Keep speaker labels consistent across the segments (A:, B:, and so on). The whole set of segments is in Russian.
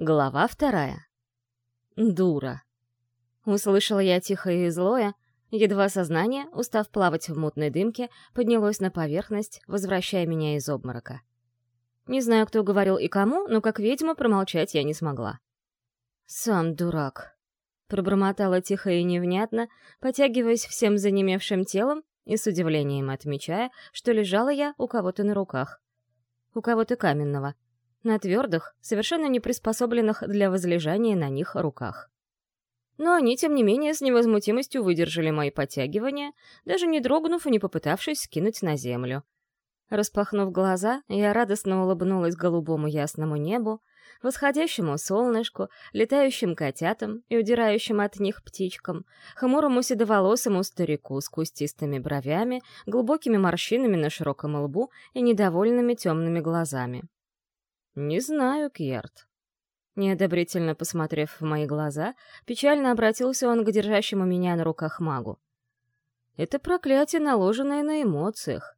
A: Глава вторая. Дура. Услышала я тихо и злое, едва сознание, устав плавать в мутной дымке, поднялось на поверхность, возвращая меня из обморока. Не знаю, кто говорил и кому, но как ведьма промолчать я не смогла. «Сам дурак», — пробормотала тихо и невнятно, потягиваясь всем занемевшим телом и с удивлением отмечая, что лежала я у кого-то на руках. У кого-то каменного — на твердых, совершенно не приспособленных для возлежания на них руках. Но они, тем не менее, с невозмутимостью выдержали мои подтягивания, даже не дрогнув и не попытавшись скинуть на землю. Распахнув глаза, я радостно улыбнулась голубому ясному небу, восходящему солнышку, летающим котятам и удирающим от них птичкам, хмурому седоволосому старику с кустистыми бровями, глубокими морщинами на широком лбу и недовольными темными глазами. «Не знаю, Кьерт». Неодобрительно посмотрев в мои глаза, печально обратился он к держащему меня на руках магу. «Это проклятие, наложенное на эмоциях.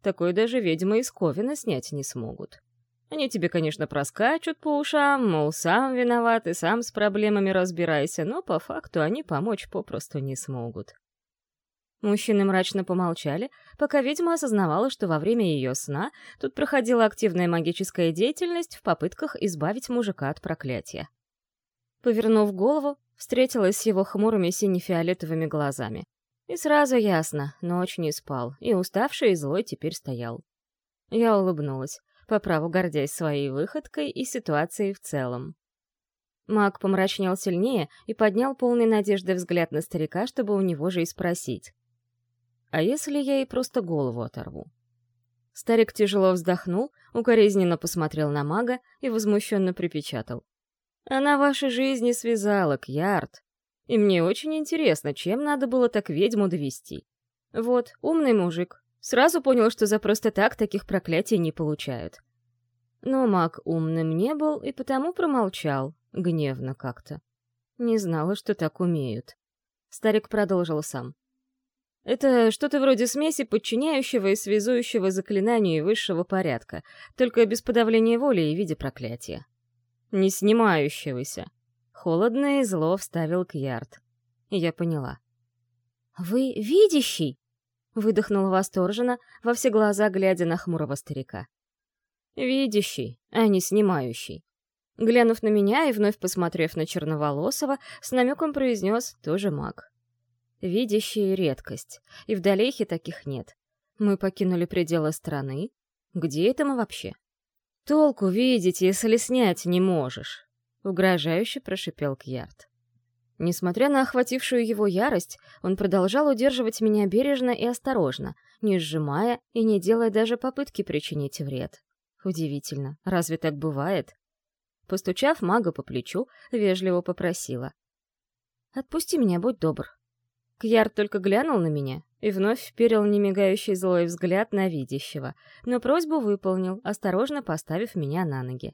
A: Такое даже ведьмы из Ковина снять не смогут. Они тебе, конечно, проскачут по ушам, мол, сам виноват и сам с проблемами разбирайся, но по факту они помочь попросту не смогут. Мужчины мрачно помолчали, пока ведьма осознавала, что во время ее сна тут проходила активная магическая деятельность в попытках избавить мужика от проклятия. Повернув голову, встретилась с его хмурыми сине-фиолетовыми глазами. И сразу ясно, ночь не спал, и уставший и злой теперь стоял. Я улыбнулась, по праву гордясь своей выходкой и ситуацией в целом. Маг помрачнел сильнее и поднял полный надежды взгляд на старика, чтобы у него же и спросить. А если я ей просто голову оторву? Старик тяжело вздохнул, укоризненно посмотрел на мага и возмущенно припечатал. «Она вашей жизни связала, Кьярд. И мне очень интересно, чем надо было так ведьму довести. Вот, умный мужик. Сразу понял, что за просто так таких проклятий не получают. Но маг умным не был и потому промолчал, гневно как-то. Не знала, что так умеют. Старик продолжил сам. Это что-то вроде смеси подчиняющего и связующего заклинанию высшего порядка, только без подавления воли и в виде проклятия. Не снимающегося. Холодно и зло вставил Кьярд. Я поняла. «Вы видящий?» — выдохнула восторженно, во все глаза глядя на хмурого старика. «Видящий, а не снимающий». Глянув на меня и вновь посмотрев на Черноволосого, с намеком произнес тоже маг. Видящие редкость, и в Далейхе таких нет. Мы покинули пределы страны. Где это мы вообще? Толку видеть, если снять не можешь, угрожающе прошипел Кьярд. Несмотря на охватившую его ярость, он продолжал удерживать меня бережно и осторожно, не сжимая и не делая даже попытки причинить вред. Удивительно, разве так бывает? Постучав мага по плечу, вежливо попросила. «Отпусти меня, будь добр. Кьяр только глянул на меня и вновь вперил немигающий злой взгляд на видящего, но просьбу выполнил, осторожно поставив меня на ноги.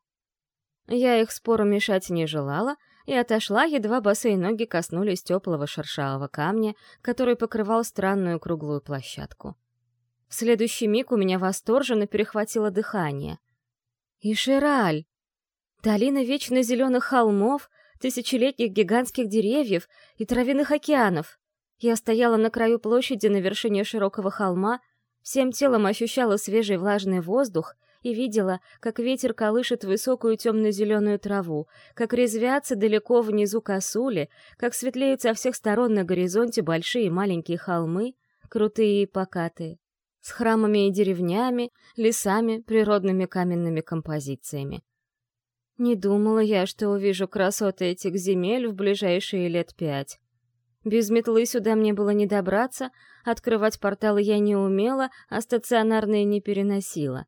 A: Я их спору мешать не желала и отошла, едва босые ноги коснулись теплого шершавого камня, который покрывал странную круглую площадку. В следующий миг у меня восторженно перехватило дыхание. Ишераль! Долина вечно зеленых холмов, тысячелетних гигантских деревьев и травяных океанов. Я стояла на краю площади на вершине широкого холма, всем телом ощущала свежий влажный воздух и видела, как ветер колышет высокую темно-зеленую траву, как резвятся далеко внизу косули, как светлеют со всех сторон на горизонте большие и маленькие холмы, крутые и покатые, с храмами и деревнями, лесами, природными каменными композициями. Не думала я, что увижу красоты этих земель в ближайшие лет пять. Без метлы сюда мне было не добраться, открывать порталы я не умела, а стационарные не переносила.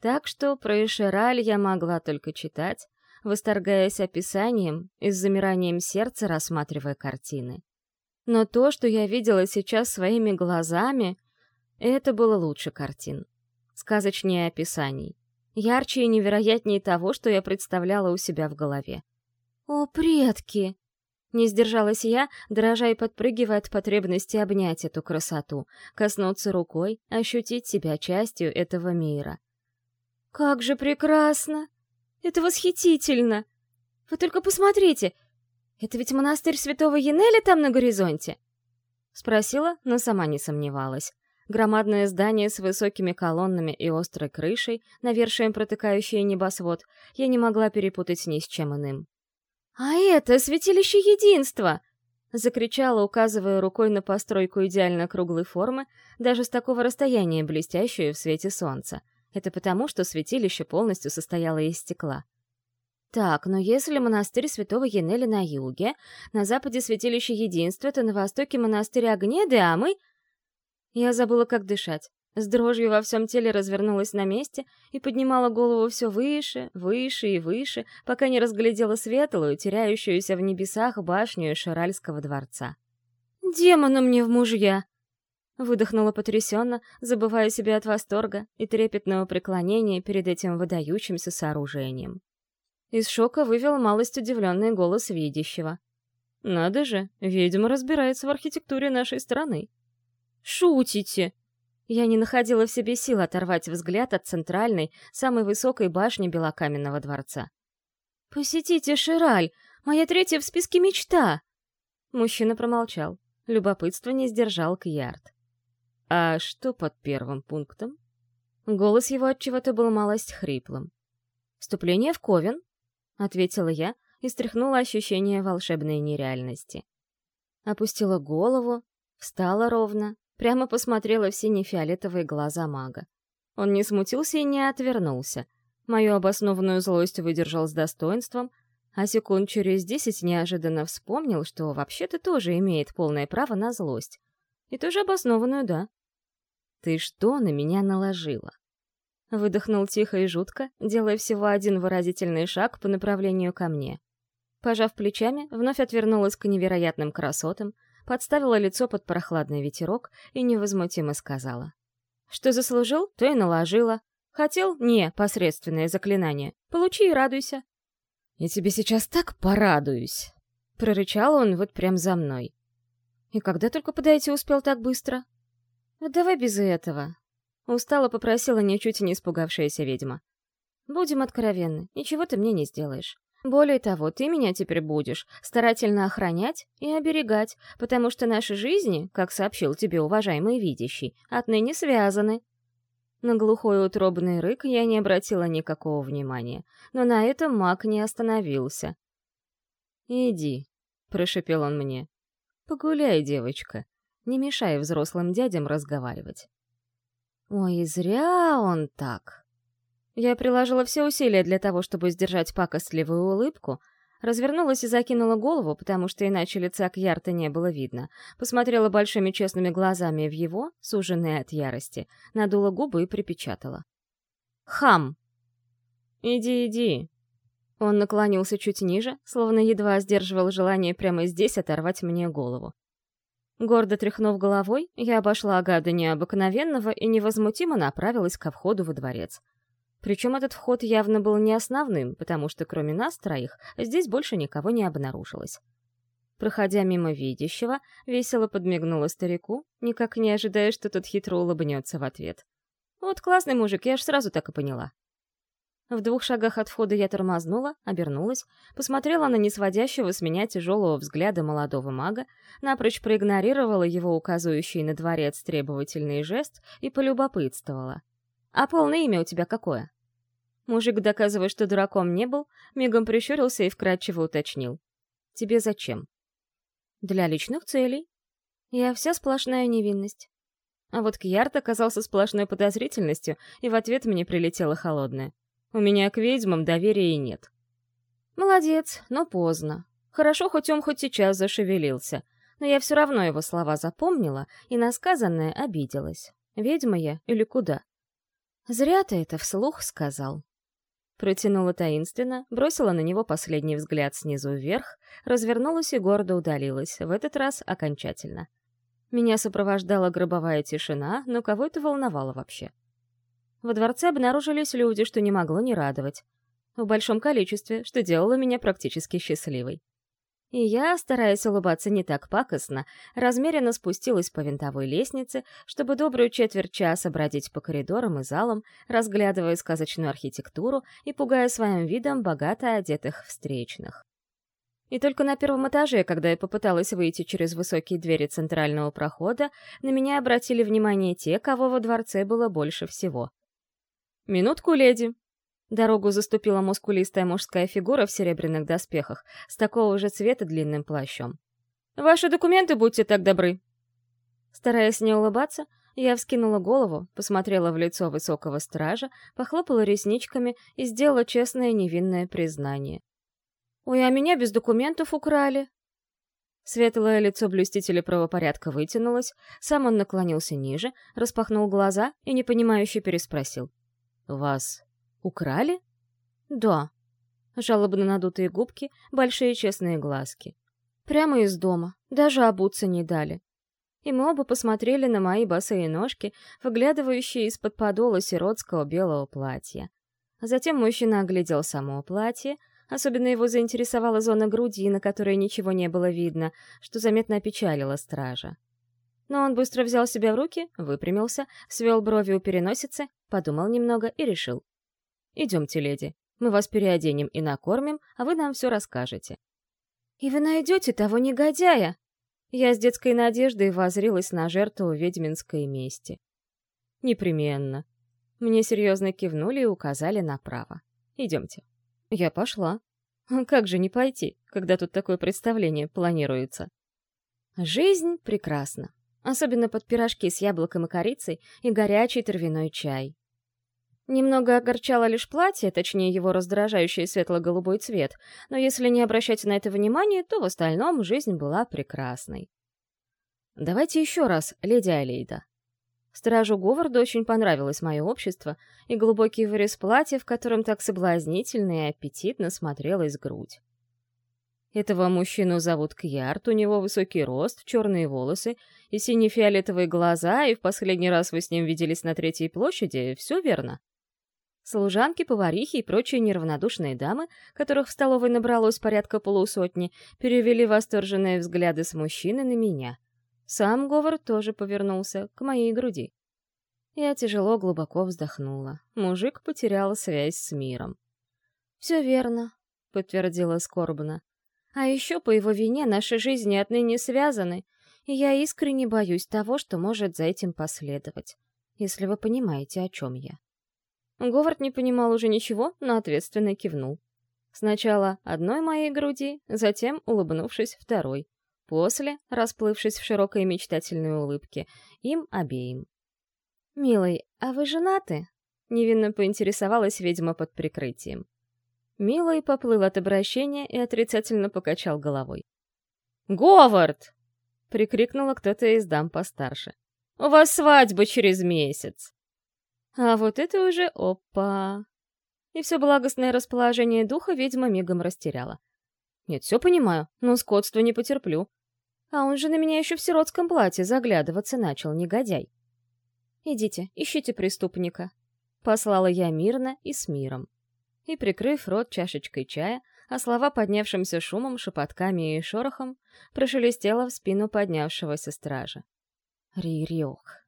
A: Так что про Эшераль я могла только читать, восторгаясь описанием и с замиранием сердца рассматривая картины. Но то, что я видела сейчас своими глазами, это было лучше картин. Сказочнее описаний. Ярче и невероятнее того, что я представляла у себя в голове. «О, предки!» Не сдержалась я, дрожа и подпрыгивая от потребности обнять эту красоту, коснуться рукой, ощутить себя частью этого мира. «Как же прекрасно! Это восхитительно! Вы только посмотрите! Это ведь монастырь святого Енеля там на горизонте?» Спросила, но сама не сомневалась. Громадное здание с высокими колоннами и острой крышей, навершием протыкающее небосвод, я не могла перепутать ни с чем иным. «А это святилище единства!» — закричала, указывая рукой на постройку идеально круглой формы, даже с такого расстояния блестящую в свете солнца. Это потому, что святилище полностью состояло из стекла. Так, но если монастырь святого Енеля на юге, на западе святилище Единства, то на востоке монастырь Агнеды, а мы... Я забыла, как дышать. С дрожью во всем теле развернулась на месте и поднимала голову все выше, выше и выше, пока не разглядела светлую, теряющуюся в небесах башню Шаральского дворца. «Демона мне в мужья!» Выдохнула потрясенно, забывая себя от восторга и трепетного преклонения перед этим выдающимся сооружением. Из шока вывел малость удивленный голос видящего. «Надо же, ведьма разбирается в архитектуре нашей страны». «Шутите!» Я не находила в себе сил оторвать взгляд от центральной, самой высокой башни Белокаменного дворца. «Посетите Шираль! Моя третья в списке мечта!» Мужчина промолчал. Любопытство не сдержал Кьярд. «А что под первым пунктом?» Голос его от чего-то был малость хриплым. «Вступление в Ковен?» — ответила я и стряхнула ощущение волшебной нереальности. Опустила голову, встала ровно, прямо посмотрела в сине-фиолетовые глаза мага. Он не смутился и не отвернулся. Мою обоснованную злость выдержал с достоинством, а секунд через десять неожиданно вспомнил, что вообще-то тоже имеет полное право на злость. И тоже обоснованную, да. «Ты что на меня наложила?» Выдохнул тихо и жутко, делая всего один выразительный шаг по направлению ко мне. Пожав плечами, вновь отвернулась к невероятным красотам, подставила лицо под прохладный ветерок и невозмутимо сказала. «Что заслужил, то и наложила. Хотел — не, посредственное заклинание. Получи и радуйся». «Я тебе сейчас так порадуюсь!» — прорычал он вот прям за мной. «И когда только подойти успел так быстро?» «Вот давай без этого», Устало попросила ничуть не испугавшаяся ведьма. «Будем откровенны, ничего ты мне не сделаешь. Более того, ты меня теперь будешь старательно охранять и оберегать, потому что наши жизни, как сообщил тебе уважаемый видящий, отныне связаны». На глухой утробный рык я не обратила никакого внимания, но на этом маг не остановился. «Иди», — прошепел он мне. «Погуляй, девочка, не мешай взрослым дядям разговаривать». Ой, зря он так. Я приложила все усилия для того, чтобы сдержать пакостливую улыбку, развернулась и закинула голову, потому что иначе лица Кьярта не было видно, посмотрела большими честными глазами в его, суженные от ярости, надула губы и припечатала. «Хам!» «Иди, иди!» Он наклонился чуть ниже, словно едва сдерживал желание прямо здесь оторвать мне голову. Гордо тряхнув головой, я обошла гада необыкновенного и невозмутимо направилась ко входу во дворец. Причем этот вход явно был не основным, потому что кроме нас троих здесь больше никого не обнаружилось. Проходя мимо видящего, весело подмигнула старику, никак не ожидая, что тот хитро улыбнется в ответ. «Вот классный мужик, я аж сразу так и поняла». В двух шагах от входа я тормознула, обернулась, посмотрела на несводящего с меня тяжелого взгляда молодого мага, напрочь проигнорировала его указывающий на дворец требовательный жест и полюбопытствовала. «А полное имя у тебя какое?» Мужик, доказывая, что дураком не был, мигом прищурился и вкратчиво уточнил. «Тебе зачем?» «Для личных целей. Я вся сплошная невинность». А вот Кьярд оказался сплошной подозрительностью, и в ответ мне прилетело холодное. У меня к ведьмам доверия нет. Молодец, но поздно. Хорошо, хоть он хоть сейчас зашевелился. Но я все равно его слова запомнила и на сказанное обиделась. Ведьма я или куда? Зря ты это вслух сказал. Протянула таинственно, бросила на него последний взгляд снизу вверх, развернулась и гордо удалилась, в этот раз окончательно. Меня сопровождала гробовая тишина, но кого это волновало вообще? Во дворце обнаружились люди, что не могло не радовать. В большом количестве, что делало меня практически счастливой. И я, стараясь улыбаться не так пакостно, размеренно спустилась по винтовой лестнице, чтобы добрую четверть часа бродить по коридорам и залам, разглядывая сказочную архитектуру и пугая своим видом богато одетых встречных. И только на первом этаже, когда я попыталась выйти через высокие двери центрального прохода, на меня обратили внимание те, кого во дворце было больше всего. «Минутку, леди!» Дорогу заступила мускулистая мужская фигура в серебряных доспехах, с такого же цвета длинным плащом. «Ваши документы, будьте так добры!» Стараясь не улыбаться, я вскинула голову, посмотрела в лицо высокого стража, похлопала ресничками и сделала честное невинное признание. «Ой, а меня без документов украли!» Светлое лицо блюстителя правопорядка вытянулось, сам он наклонился ниже, распахнул глаза и непонимающе переспросил. «Вас Украли? Да. Жалобно надутые губки, большие честные глазки. Прямо из дома, даже обуться не дали. И мы оба посмотрели на мои босые ножки, выглядывающие из-под подола сиротского белого платья. Затем мужчина оглядел само платье, особенно его заинтересовала зона груди, на которой ничего не было видно, что заметно опечалило стража. Но он быстро взял себя в руки, выпрямился, свел брови у переносицы, подумал немного и решил. Идемте, леди, мы вас переоденем и накормим, а вы нам все расскажете. И вы найдете того негодяя! Я с детской надеждой возрилась на жертву ведьминской мести. Непременно. Мне серьезно кивнули и указали направо. Идемте. Я пошла. Как же не пойти, когда тут такое представление планируется? Жизнь прекрасна. Особенно под пирожки с яблоком и корицей и горячий травяной чай. Немного огорчало лишь платье, точнее его раздражающий светло-голубой цвет, но если не обращать на это внимания, то в остальном жизнь была прекрасной. «Давайте еще раз, леди Алейда». Стражу Говарду очень понравилось мое общество и глубокий вырез платья, в котором так соблазнительно и аппетитно смотрелась грудь. Этого мужчину зовут Кьярд, у него высокий рост, черные волосы и сине-фиолетовые глаза, и в последний раз вы с ним виделись на Третьей площади, все верно? Служанки, поварихи и прочие неравнодушные дамы, которых в столовой набралось порядка полусотни, перевели восторженные взгляды с мужчины на меня. Сам Говор тоже повернулся к моей груди. Я тяжело глубоко вздохнула. Мужик потерял связь с миром. «Все верно», — подтвердила скорбно. «А еще по его вине наши жизни отныне связаны, и я искренне боюсь того, что может за этим последовать, если вы понимаете, о чем я». Говард не понимал уже ничего, но ответственно кивнул. Сначала одной моей груди, затем, улыбнувшись, второй. После, расплывшись в широкой мечтательной улыбке, им обеим. «Милый, а вы женаты?» — невинно поинтересовалась ведьма под прикрытием. Милый поплыл от обращения и отрицательно покачал головой. «Говард!» — прикрикнула кто-то из дам постарше. «У вас свадьба через месяц!» А вот это уже опа. И все благостное расположение духа ведьма мигом растеряла. Нет, все понимаю, но скотство не потерплю. А он же на меня еще в сиротском платье заглядываться начал, негодяй. «Идите, ищите преступника», — послала я мирно и с миром. И, прикрыв рот чашечкой чая, а слова поднявшимся шумом, шепотками и шорохом, прошелестела в спину поднявшегося стража. Ри-рёх.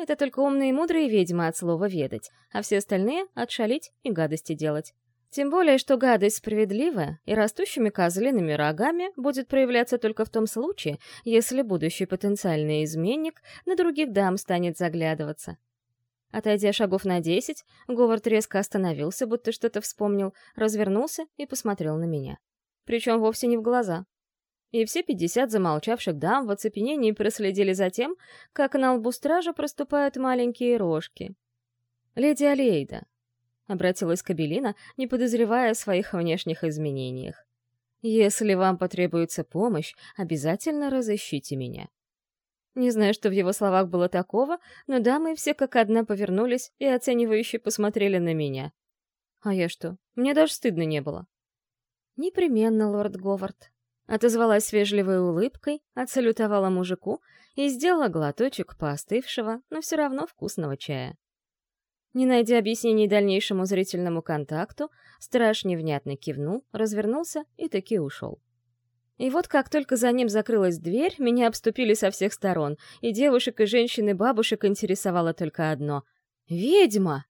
A: Это только умные и мудрые ведьмы от слова «ведать», а все остальные — отшалить и гадости делать. Тем более, что гадость справедливая и растущими козлиными рогами будет проявляться только в том случае, если будущий потенциальный изменник на других дам станет заглядываться. Отойдя шагов на десять, Говард резко остановился, будто что-то вспомнил, развернулся и посмотрел на меня. Причем вовсе не в глаза, и все пятьдесят замолчавших дам в оцепенении проследили за тем, как на лбу стража проступают маленькие рожки. «Леди Алейда», — обратилась Кабелина, не подозревая о своих внешних изменениях. «Если вам потребуется помощь, обязательно разыщите меня». Не знаю, что в его словах было такого, но дамы все как одна повернулись и оценивающе посмотрели на меня. А я что? Мне даже стыдно не было. «Непременно, лорд Говард», Отозвалась с вежливой улыбкой, отсалютовала мужику и сделала глоточек поостывшего, но все равно вкусного чая. Не найдя объяснений дальнейшему зрительному контакту, страж невнятно кивнул, развернулся и таки ушел. И вот как только за ним закрылась дверь, меня обступили со всех сторон, и девушек и женщин и бабушек интересовало только одно — «Ведьма!»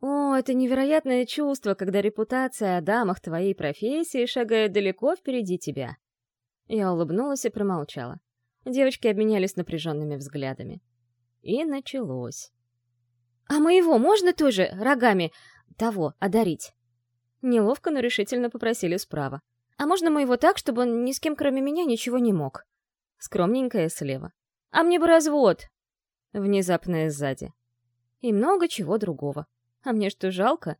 A: О, это невероятное чувство, когда репутация о дамах твоей профессии шагает далеко впереди тебя. Я улыбнулась и промолчала. Девочки обменялись напряженными взглядами. И началось. «А моего можно тоже рогами того одарить?» Неловко, но решительно попросили справа. А можно моего так, чтобы он ни с кем, кроме меня, ничего не мог? Скромненькая слева. А мне бы развод! Внезапная сзади. И много чего другого. А мне что, жалко?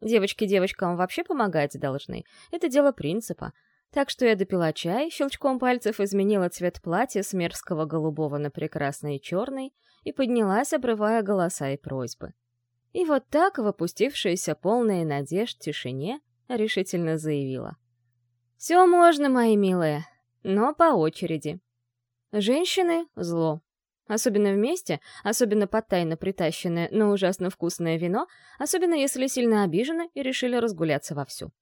A: Девочки девочкам вообще помогать должны. Это дело принципа. Так что я допила чай, щелчком пальцев изменила цвет платья с мерзкого голубого на прекрасный черный и поднялась, обрывая голоса и просьбы. И вот так, в опустившейся полной надежд тишине, решительно заявила. Все можно, мои милые, но по очереди. Женщины — зло. Особенно вместе, особенно под тайно притащенное, но ужасно вкусное вино, особенно если сильно обижены и решили разгуляться вовсю.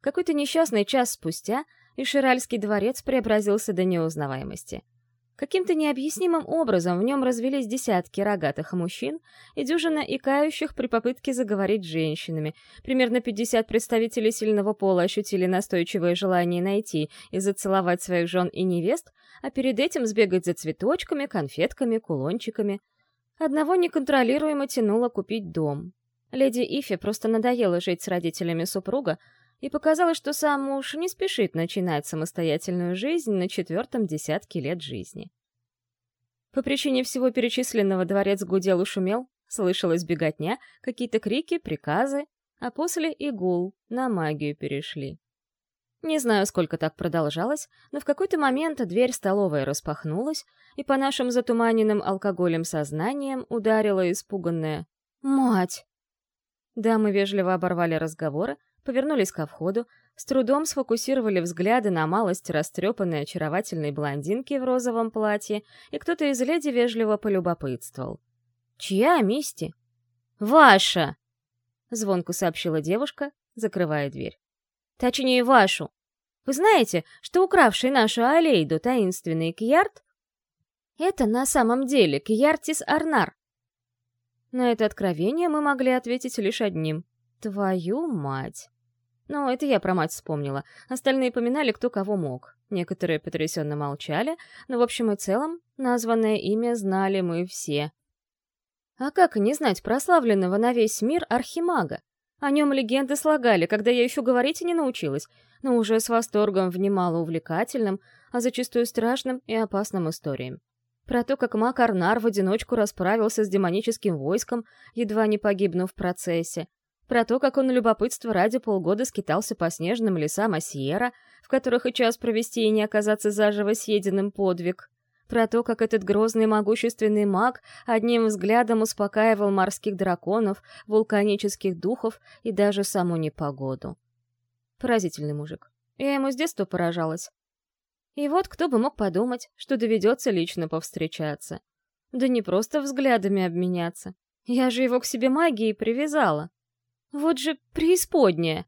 A: Какой-то несчастный час спустя Иширальский дворец преобразился до неузнаваемости — Каким-то необъяснимым образом в нем развелись десятки рогатых мужчин и дюжина икающих при попытке заговорить с женщинами. Примерно 50 представителей сильного пола ощутили настойчивое желание найти и зацеловать своих жен и невест, а перед этим сбегать за цветочками, конфетками, кулончиками. Одного неконтролируемо тянуло купить дом. Леди Ифе просто надоело жить с родителями супруга, и показалось, что сам муж не спешит начинать самостоятельную жизнь на четвертом десятке лет жизни. По причине всего перечисленного дворец гудел и шумел, слышалась беготня, какие-то крики, приказы, а после и гул, на магию перешли. Не знаю, сколько так продолжалось, но в какой-то момент дверь столовой распахнулась, и по нашим затуманенным алкоголем сознаниям ударила испуганная «Мать!». Дамы вежливо оборвали разговоры, повернулись ко входу, с трудом сфокусировали взгляды на малость растрепанной очаровательной блондинки в розовом платье, и кто-то из леди вежливо полюбопытствовал. «Чья Мисти?» «Ваша!» — звонко сообщила девушка, закрывая дверь. «Точнее, вашу. Вы знаете, что укравший нашу Алейду таинственный Кьярд — это на самом деле Кьяртис Арнар?» На это откровение мы могли ответить лишь одним. «Твою мать!» Но это я про мать вспомнила. Остальные поминали, кто кого мог. Некоторые потрясенно молчали, но в общем и целом названное имя знали мы все. А как не знать прославленного на весь мир архимага? О нем легенды слагали, когда я еще говорить и не научилась, но уже с восторгом внимала увлекательным, а зачастую страшным и опасным историям. Про то, как маг Арнар в одиночку расправился с демоническим войском, едва не погибнув в процессе, про то, как он любопытство ради полгода скитался по снежным лесам Асьера, в которых и час провести и не оказаться заживо съеденным подвиг. Про то, как этот грозный могущественный маг одним взглядом успокаивал морских драконов, вулканических духов и даже саму непогоду. Поразительный мужик. Я ему с детства поражалась. И вот кто бы мог подумать, что доведется лично повстречаться. Да не просто взглядами обменяться. Я же его к себе магией привязала. Вот же преисподняя!»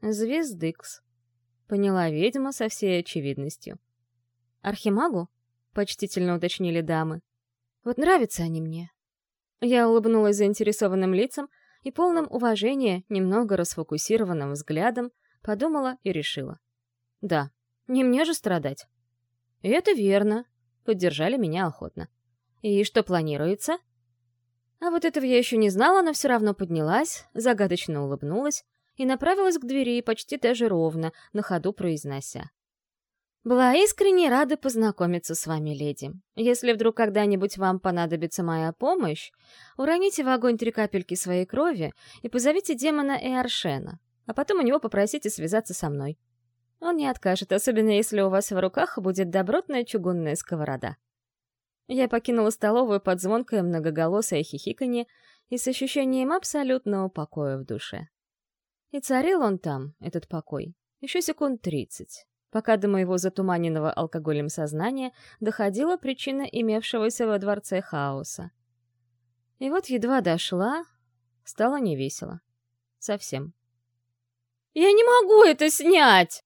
A: «Звездыкс», — поняла ведьма со всей очевидностью. «Архимагу?» — почтительно уточнили дамы. «Вот нравятся они мне». Я улыбнулась заинтересованным лицам и полным уважения, немного расфокусированным взглядом, подумала и решила. «Да, не мне же страдать». «Это верно», — поддержали меня охотно. «И что планируется?» А вот этого я еще не знала, но все равно поднялась, загадочно улыбнулась и направилась к двери почти даже ровно, на ходу произнося. Была искренне рада познакомиться с вами, леди. Если вдруг когда-нибудь вам понадобится моя помощь, уроните в огонь три капельки своей крови и позовите демона Эаршена, а потом у него попросите связаться со мной. Он не откажет, особенно если у вас в руках будет добротная чугунная сковорода. Я покинула столовую под звонкое многоголосое хихиканье и с ощущением абсолютного покоя в душе. И царил он там, этот покой, еще секунд тридцать, пока до моего затуманенного алкоголем сознания доходила причина имевшегося во дворце хаоса. И вот едва дошла, стало невесело. Совсем. «Я не могу это снять!»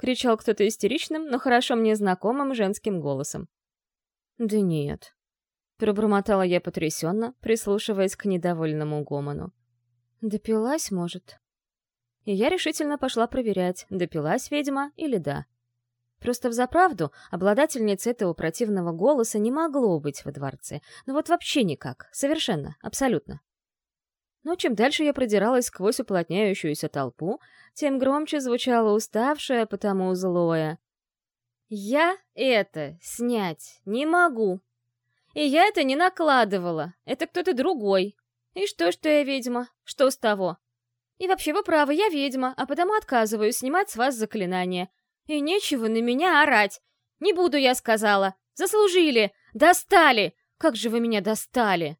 A: кричал кто-то истеричным, но хорошо мне знакомым женским голосом. «Да нет», — пробормотала я потрясенно, прислушиваясь к недовольному гомону. «Допилась, может?» И я решительно пошла проверять, допилась ведьма или да. Просто взаправду обладательница этого противного голоса не могло быть во дворце. Ну вот вообще никак, совершенно, абсолютно. Но чем дальше я продиралась сквозь уплотняющуюся толпу, тем громче звучало уставшее, потому злое. «Я это снять не могу. И я это не накладывала. Это кто-то другой. И что, что я ведьма? Что с того? И вообще, вы правы, я ведьма, а потому отказываюсь снимать с вас заклинание. И нечего на меня орать. Не буду, я сказала. Заслужили! Достали! Как же вы меня достали!»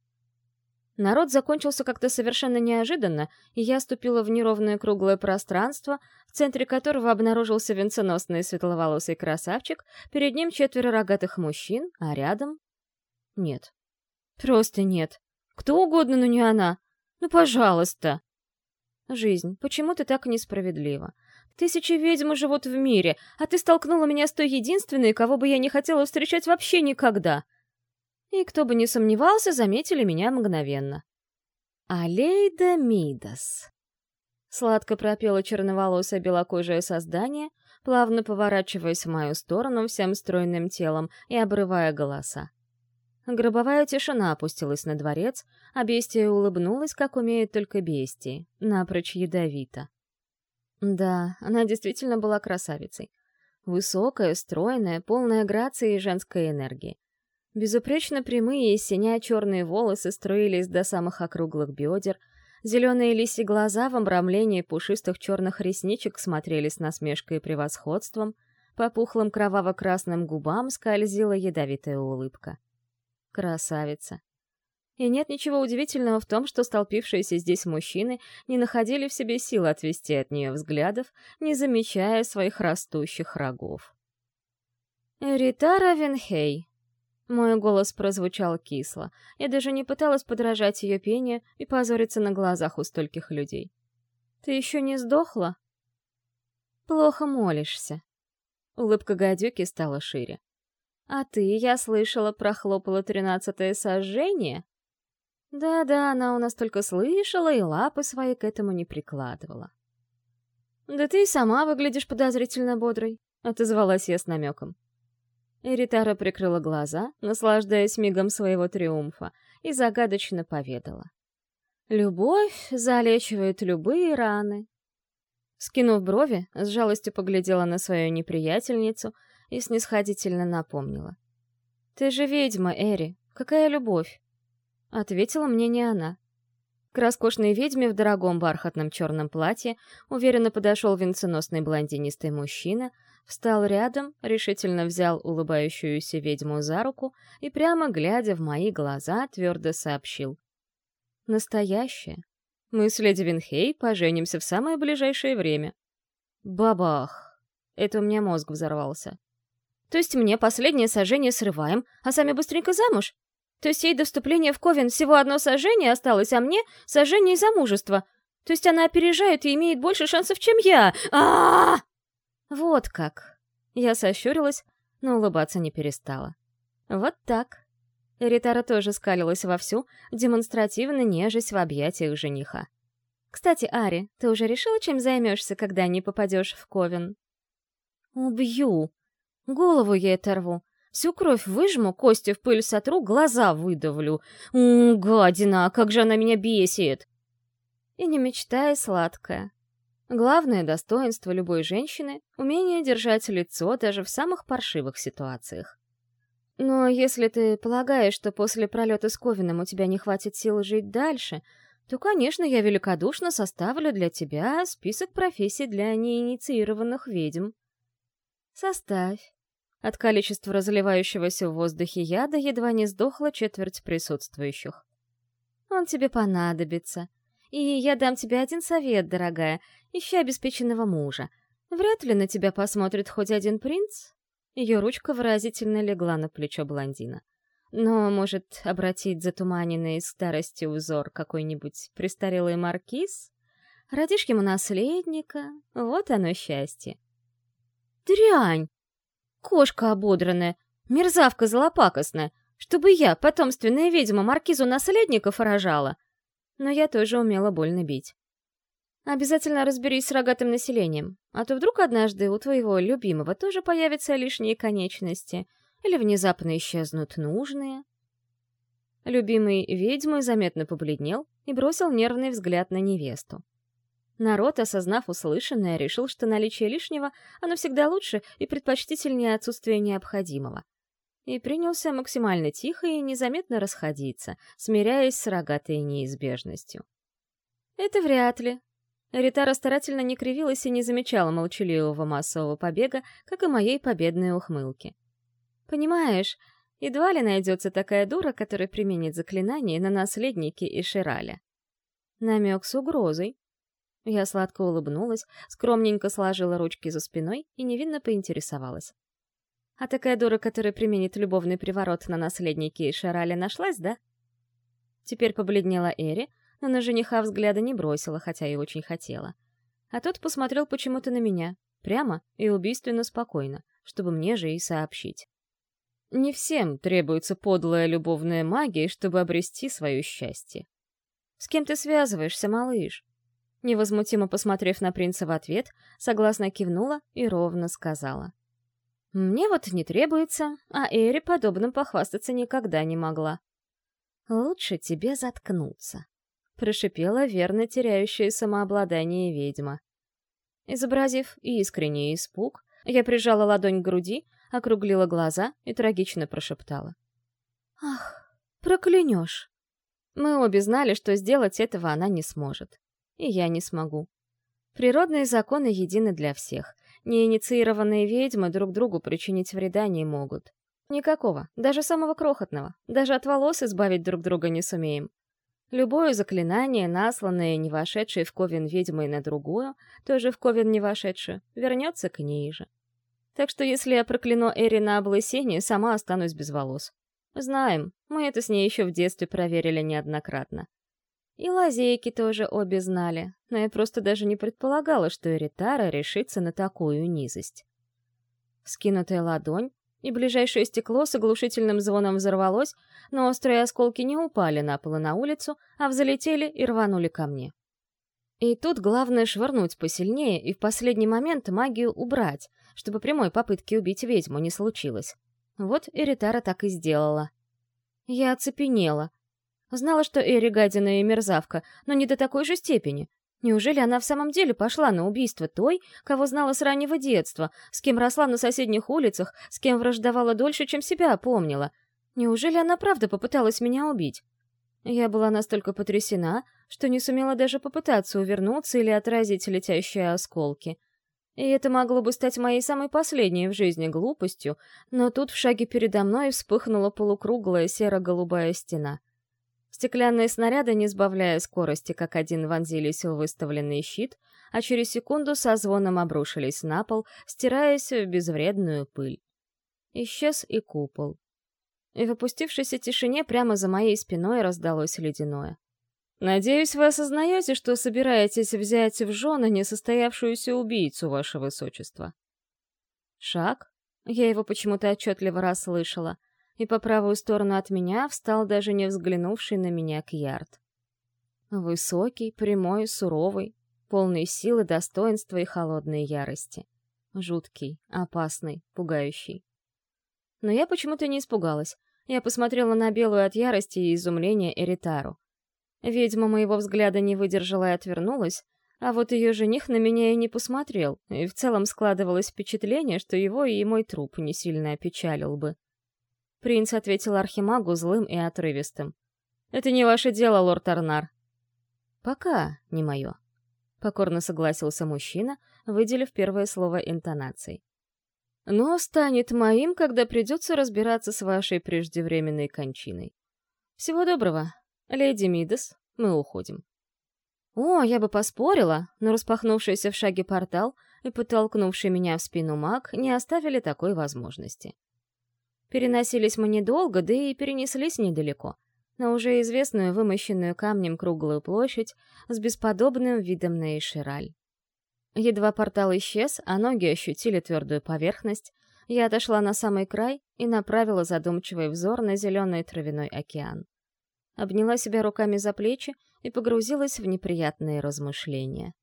A: Народ закончился как-то совершенно неожиданно, и я ступила в неровное круглое пространство, в центре которого обнаружился венценосный светловолосый красавчик, перед ним четверо рогатых мужчин, а рядом... Нет. Просто нет. Кто угодно, но не она. Ну, пожалуйста. Жизнь, почему ты так несправедлива? Тысячи ведьм живут в мире, а ты столкнула меня с той единственной, кого бы я не хотела встречать вообще никогда — и, кто бы не сомневался, заметили меня мгновенно. «Алейда Мидас», — сладко пропела черноволосое белокожее создание, плавно поворачиваясь в мою сторону всем стройным телом и обрывая голоса. Гробовая тишина опустилась на дворец, а бестия улыбнулась, как умеют только бестии, напрочь ядовито. Да, она действительно была красавицей. Высокая, стройная, полная грации и женской энергии. Безупречно прямые, синя черные волосы струились до самых округлых бедер, зеленые лиси глаза в обрамлении пушистых черных ресничек смотрели с насмешкой и превосходством, по пухлым кроваво-красным губам скользила ядовитая улыбка. Красавица. И нет ничего удивительного в том, что столпившиеся здесь мужчины не находили в себе сил отвести от нее взглядов, не замечая своих растущих рогов. «Ритара Венхей», мой голос прозвучал кисло. Я даже не пыталась подражать ее пению и позориться на глазах у стольких людей. «Ты еще не сдохла?» «Плохо молишься». Улыбка гадюки стала шире. «А ты, я слышала, прохлопала тринадцатое сожжение?» «Да-да, она у нас только слышала и лапы свои к этому не прикладывала». «Да ты и сама выглядишь подозрительно бодрой», — отозвалась я с намеком. Эритара прикрыла глаза, наслаждаясь мигом своего триумфа, и загадочно поведала. «Любовь залечивает любые раны». Скинув брови, с жалостью поглядела на свою неприятельницу и снисходительно напомнила. «Ты же ведьма, Эри. Какая любовь?» Ответила мне не она. К роскошной ведьме в дорогом бархатном черном платье уверенно подошел венценосный блондинистый мужчина — встал рядом, решительно взял улыбающуюся ведьму за руку и, прямо глядя в мои глаза, твердо сообщил. «Настоящее. Мы с леди Винхей поженимся в самое ближайшее время». Бабах! Это у меня мозг взорвался. То есть мне последнее сожжение срываем, а сами быстренько замуж? То есть ей до вступления в Ковен всего одно сожжение осталось, а мне — сожжение и замужество. То есть она опережает и имеет больше шансов, чем я. а, -а, -а! «Вот как!» Я сощурилась, но улыбаться не перестала. «Вот так!» Ритара тоже скалилась вовсю, демонстративно нежесть в объятиях жениха. «Кстати, Ари, ты уже решила, чем займешься, когда не попадешь в Ковен?» «Убью! Голову ей оторву, всю кровь выжму, кости в пыль сотру, глаза выдавлю. М гадина, как же она меня бесит!» «И не мечтай, сладкая. Главное достоинство любой женщины — умение держать лицо даже в самых паршивых ситуациях. Но если ты полагаешь, что после пролета с Ковином у тебя не хватит сил жить дальше, то, конечно, я великодушно составлю для тебя список профессий для неинициированных ведьм. Составь. От количества разливающегося в воздухе яда едва не сдохла четверть присутствующих. Он тебе понадобится — и я дам тебе один совет, дорогая. Ищи обеспеченного мужа. Вряд ли на тебя посмотрит хоть один принц. Ее ручка выразительно легла на плечо блондина. Но, может, обратить затуманенный старости узор какой-нибудь престарелый маркиз? Родишь ему наследника, вот оно счастье. Дрянь! Кошка ободранная, мерзавка злопакостная, чтобы я, потомственная ведьма, маркизу наследников рожала. Но я тоже умела больно бить. Обязательно разберись с рогатым населением, а то вдруг однажды у твоего любимого тоже появятся лишние конечности, или внезапно исчезнут нужные. Любимый ведьмы заметно побледнел и бросил нервный взгляд на невесту. Народ, осознав услышанное, решил, что наличие лишнего, оно всегда лучше и предпочтительнее отсутствия необходимого. И принялся максимально тихо и незаметно расходиться, смиряясь с рогатой неизбежностью. Это вряд ли. Ритара старательно не кривилась и не замечала молчаливого массового побега, как и моей победной ухмылки. Понимаешь, едва ли найдется такая дура, которая применит заклинание на наследники и Шираля. Намек с угрозой, я сладко улыбнулась, скромненько сложила ручки за спиной и невинно поинтересовалась. «А такая дура, которая применит любовный приворот на наследники и Шарали, нашлась, да?» Теперь побледнела Эри, но на жениха взгляда не бросила, хотя и очень хотела. А тот посмотрел почему-то на меня, прямо и убийственно спокойно, чтобы мне же и сообщить. Не всем требуется подлая любовная магия, чтобы обрести свое счастье. «С кем ты связываешься, малыш?» Невозмутимо посмотрев на принца в ответ, согласно кивнула и ровно сказала. «Мне вот не требуется, а Эри подобным похвастаться никогда не могла». «Лучше тебе заткнуться», — прошипела верно теряющая самообладание ведьма. Изобразив искренний испуг, я прижала ладонь к груди, округлила глаза и трагично прошептала. «Ах, проклянешь!» Мы обе знали, что сделать этого она не сможет и я не смогу. Природные законы едины для всех. Неинициированные ведьмы друг другу причинить вреда не могут. Никакого, даже самого крохотного. Даже от волос избавить друг друга не сумеем. Любое заклинание, насланное не вошедшее в ковен ведьмой на другую, тоже в ковен не вошедшее, вернется к ней же. Так что если я прокляну Эри на облысение, сама останусь без волос. Знаем, мы это с ней еще в детстве проверили неоднократно. И лазейки тоже обе знали, но я просто даже не предполагала, что Эритара решится на такую низость. Скинутая ладонь, и ближайшее стекло с оглушительным звоном взорвалось, но острые осколки не упали на пол и на улицу, а взлетели и рванули ко мне. И тут главное швырнуть посильнее и в последний момент магию убрать, чтобы прямой попытки убить ведьму не случилось. Вот Эритара так и сделала. Я оцепенела, Знала, что Эри гадина и мерзавка, но не до такой же степени. Неужели она в самом деле пошла на убийство той, кого знала с раннего детства, с кем росла на соседних улицах, с кем враждовала дольше, чем себя помнила? Неужели она правда попыталась меня убить? Я была настолько потрясена, что не сумела даже попытаться увернуться или отразить летящие осколки. И это могло бы стать моей самой последней в жизни глупостью, но тут в шаге передо мной вспыхнула полукруглая серо-голубая стена — Стеклянные снаряды, не сбавляя скорости, как один вонзились в выставленный щит, а через секунду со звоном обрушились на пол, стираясь в безвредную пыль. Исчез и купол. И в опустившейся тишине прямо за моей спиной раздалось ледяное. «Надеюсь, вы осознаете, что собираетесь взять в жены несостоявшуюся убийцу, ваше высочество». Шаг. Я его почему-то отчетливо расслышала — и по правую сторону от меня встал даже не взглянувший на меня Кьярд. Высокий, прямой, суровый, полный силы, достоинства и холодной ярости. Жуткий, опасный, пугающий. Но я почему-то не испугалась. Я посмотрела на белую от ярости и изумления Эритару. Ведьма моего взгляда не выдержала и отвернулась, а вот ее жених на меня и не посмотрел, и в целом складывалось впечатление, что его и мой труп не сильно опечалил бы. Принц ответил Архимагу злым и отрывистым. «Это не ваше дело, лорд Арнар». «Пока не мое», — покорно согласился мужчина, выделив первое слово интонацией. «Но станет моим, когда придется разбираться с вашей преждевременной кончиной. Всего доброго, леди Мидас, мы уходим». О, я бы поспорила, но распахнувшийся в шаге портал и подтолкнувший меня в спину маг не оставили такой возможности. Переносились мы недолго, да и перенеслись недалеко, на уже известную вымощенную камнем круглую площадь с бесподобным видом на Ишираль. Едва портал исчез, а ноги ощутили твердую поверхность, я отошла на самый край и направила задумчивый взор на зеленый травяной океан. Обняла себя руками за плечи и погрузилась в неприятные размышления.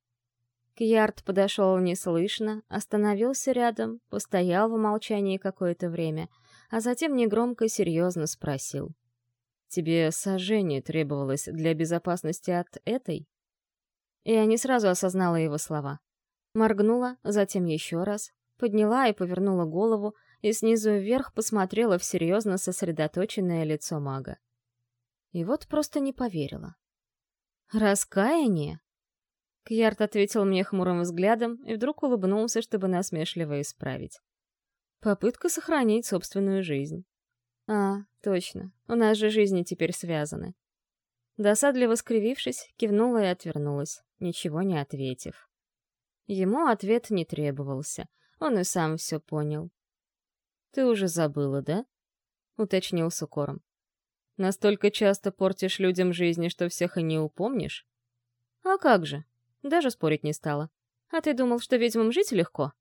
A: Кьярд подошел неслышно, остановился рядом, постоял в молчании какое-то время, а затем негромко и серьезно спросил. «Тебе сожжение требовалось для безопасности от этой?» Я не сразу осознала его слова. Моргнула, затем еще раз, подняла и повернула голову, и снизу вверх посмотрела в серьезно сосредоточенное лицо мага. И вот просто не поверила. «Раскаяние?» Кьярд ответил мне хмурым взглядом и вдруг улыбнулся, чтобы насмешливо исправить. Попытка сохранить собственную жизнь. А, точно, у нас же жизни теперь связаны. Досадливо скривившись, кивнула и отвернулась, ничего не ответив. Ему ответ не требовался, он и сам все понял. «Ты уже забыла, да?» — уточнил с укором. «Настолько часто портишь людям жизни, что всех и не упомнишь?» «А как же?» Даже спорить не стала. «А ты думал, что ведьмам жить легко?»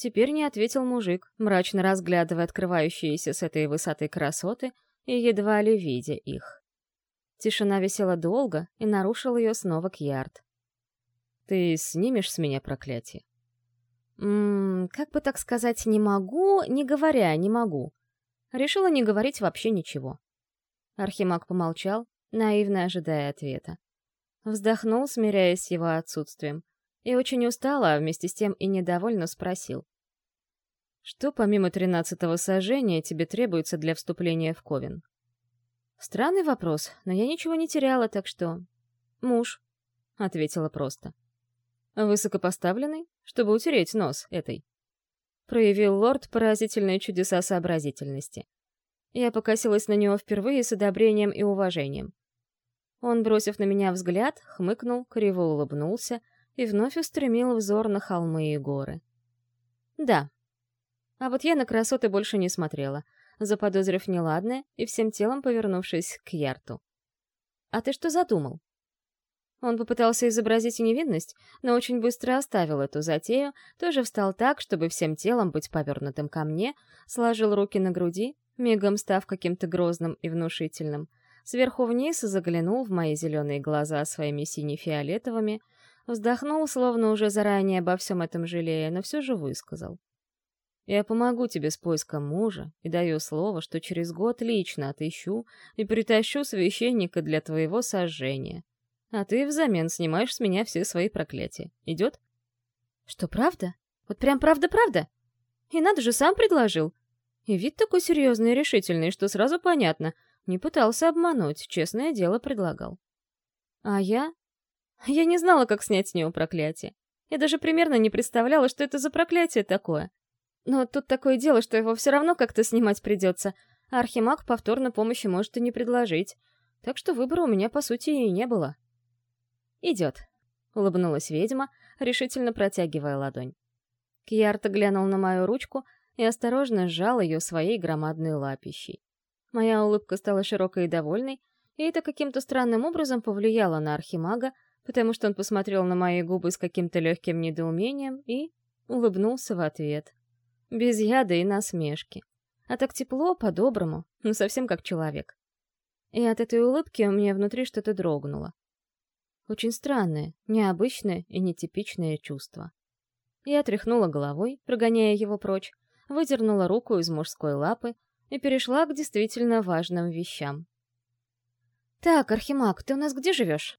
A: Теперь не ответил мужик, мрачно разглядывая открывающиеся с этой высоты красоты и едва ли видя их. Тишина висела долго, и нарушил ее снова Кьярд. «Ты снимешь с меня проклятие?» «Ммм, как бы так сказать, не могу, не говоря, не могу». Решила не говорить вообще ничего. Архимаг помолчал, наивно ожидая ответа. Вздохнул, смиряясь с его отсутствием, и очень устала, а вместе с тем и недовольно спросил. Что помимо тринадцатого сожжения тебе требуется для вступления в Ковен? Странный вопрос, но я ничего не теряла, так что... Муж, — ответила просто. Высокопоставленный, чтобы утереть нос этой. Проявил лорд поразительные чудеса сообразительности. Я покосилась на него впервые с одобрением и уважением. Он, бросив на меня взгляд, хмыкнул, криво улыбнулся и вновь устремил взор на холмы и горы. Да, а вот я на красоты больше не смотрела, заподозрив неладное и всем телом повернувшись к Ярту. «А ты что задумал?» Он попытался изобразить невинность, но очень быстро оставил эту затею, тоже встал так, чтобы всем телом быть повернутым ко мне, сложил руки на груди, мигом став каким-то грозным и внушительным, сверху вниз заглянул в мои зеленые глаза своими сине-фиолетовыми, вздохнул, словно уже заранее обо всем этом жалея, но все же высказал. Я помогу тебе с поиском мужа и даю слово, что через год лично отыщу и притащу священника для твоего сожжения. А ты взамен снимаешь с меня все свои проклятия. Идет? Что, правда? Вот прям правда-правда? И надо же, сам предложил. И вид такой серьезный и решительный, что сразу понятно. Не пытался обмануть, честное дело предлагал. А я? Я не знала, как снять с него проклятие. Я даже примерно не представляла, что это за проклятие такое. Но тут такое дело, что его все равно как-то снимать придется, а Архимаг повторно помощи может и не предложить. Так что выбора у меня, по сути, и не было. «Идет», — улыбнулась ведьма, решительно протягивая ладонь. Кьярта глянул на мою ручку и осторожно сжал ее своей громадной лапищей. Моя улыбка стала широкой и довольной, и это каким-то странным образом повлияло на Архимага, потому что он посмотрел на мои губы с каким-то легким недоумением и улыбнулся в ответ без яда и насмешки. А так тепло, по-доброму, ну совсем как человек. И от этой улыбки у меня внутри что-то дрогнуло. Очень странное, необычное и нетипичное чувство. Я тряхнула головой, прогоняя его прочь, выдернула руку из мужской лапы и перешла к действительно важным вещам. «Так, Архимаг, ты у нас где живешь?»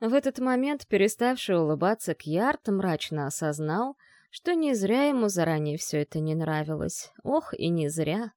A: В этот момент переставший улыбаться Кьярд мрачно осознал, что не зря ему заранее все это не нравилось. Ох, и не зря.